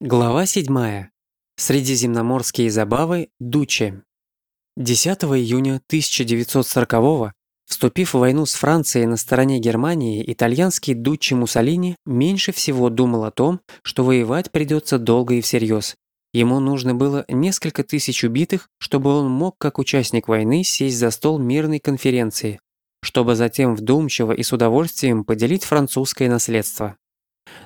Глава 7. Средиземноморские забавы Дуче. 10 июня 1940 вступив в войну с Францией на стороне Германии, итальянский Дуччи Муссолини меньше всего думал о том, что воевать придется долго и всерьез. Ему нужно было несколько тысяч убитых, чтобы он мог, как участник войны, сесть за стол мирной конференции, чтобы затем вдумчиво и с удовольствием поделить французское наследство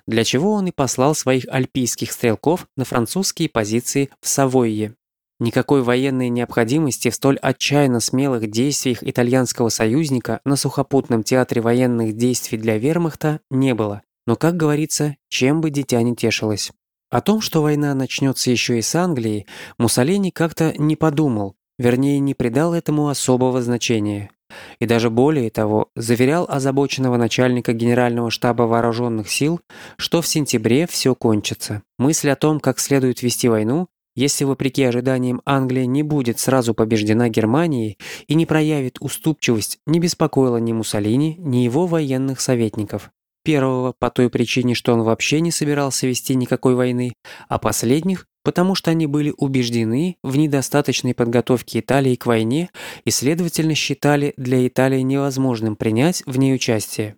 для чего он и послал своих альпийских стрелков на французские позиции в Савойе. Никакой военной необходимости в столь отчаянно смелых действиях итальянского союзника на сухопутном театре военных действий для вермахта не было. Но, как говорится, чем бы дитя не тешилось. О том, что война начнется еще и с Англией, Муссолини как-то не подумал, вернее, не придал этому особого значения и даже более того, заверял озабоченного начальника Генерального штаба вооруженных сил, что в сентябре все кончится. Мысль о том, как следует вести войну, если вопреки ожиданиям Англия не будет сразу побеждена Германией и не проявит уступчивость, не беспокоила ни Муссолини, ни его военных советников. Первого по той причине, что он вообще не собирался вести никакой войны, а последних потому что они были убеждены в недостаточной подготовке Италии к войне и, следовательно, считали для Италии невозможным принять в ней участие.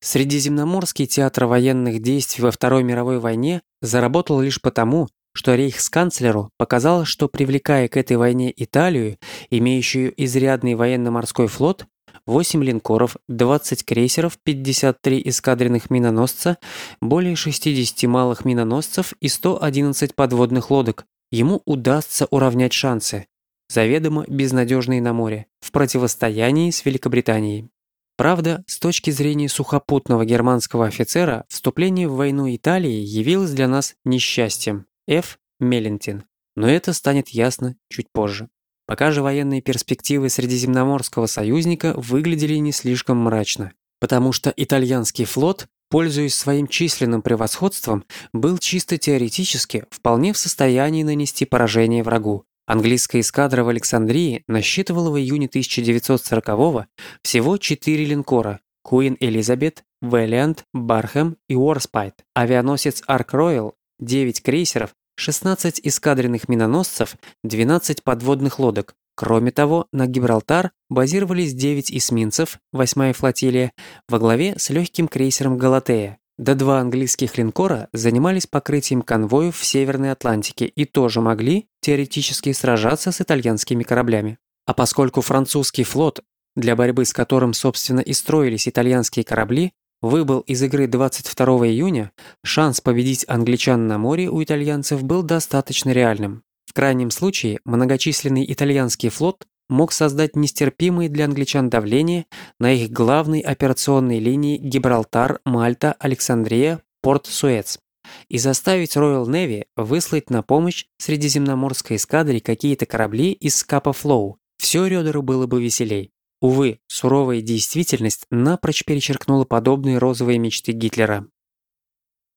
Средиземноморский театр военных действий во Второй мировой войне заработал лишь потому, что рейхсканцлеру показалось, что привлекая к этой войне Италию, имеющую изрядный военно-морской флот, 8 линкоров, 20 крейсеров, 53 эскадренных миноносца, более 60 малых миноносцев и 111 подводных лодок. Ему удастся уравнять шансы, заведомо безнадежные на море, в противостоянии с Великобританией. Правда, с точки зрения сухопутного германского офицера, вступление в войну Италии явилось для нас несчастьем. Ф. Мелентин. Но это станет ясно чуть позже. Пока же военные перспективы Средиземноморского союзника выглядели не слишком мрачно, потому что итальянский флот, пользуясь своим численным превосходством, был чисто теоретически вполне в состоянии нанести поражение врагу. Английская эскадра в Александрии насчитывала в июне 1940-го всего четыре линкора – Queen Elizabeth, Valiant, Бархэм и Уорспайт, авианосец Арк Роyal, 9 крейсеров 16 эскадренных миноносцев, 12 подводных лодок. Кроме того, на Гибралтар базировались 9 эсминцев, 8-я флотилия, во главе с легким крейсером «Галатея». До два английских линкора занимались покрытием конвоев в Северной Атлантике и тоже могли теоретически сражаться с итальянскими кораблями. А поскольку французский флот, для борьбы с которым, собственно, и строились итальянские корабли, выбыл из игры 22 июня, шанс победить англичан на море у итальянцев был достаточно реальным. В крайнем случае, многочисленный итальянский флот мог создать нестерпимое для англичан давление на их главной операционной линии Гибралтар, Мальта, Александрия, Порт Суэц и заставить Royal Navy выслать на помощь Средиземноморской эскадре какие-то корабли из Скапа Флоу. Все Рёдеру было бы веселей. Увы, суровая действительность напрочь перечеркнула подобные розовые мечты Гитлера.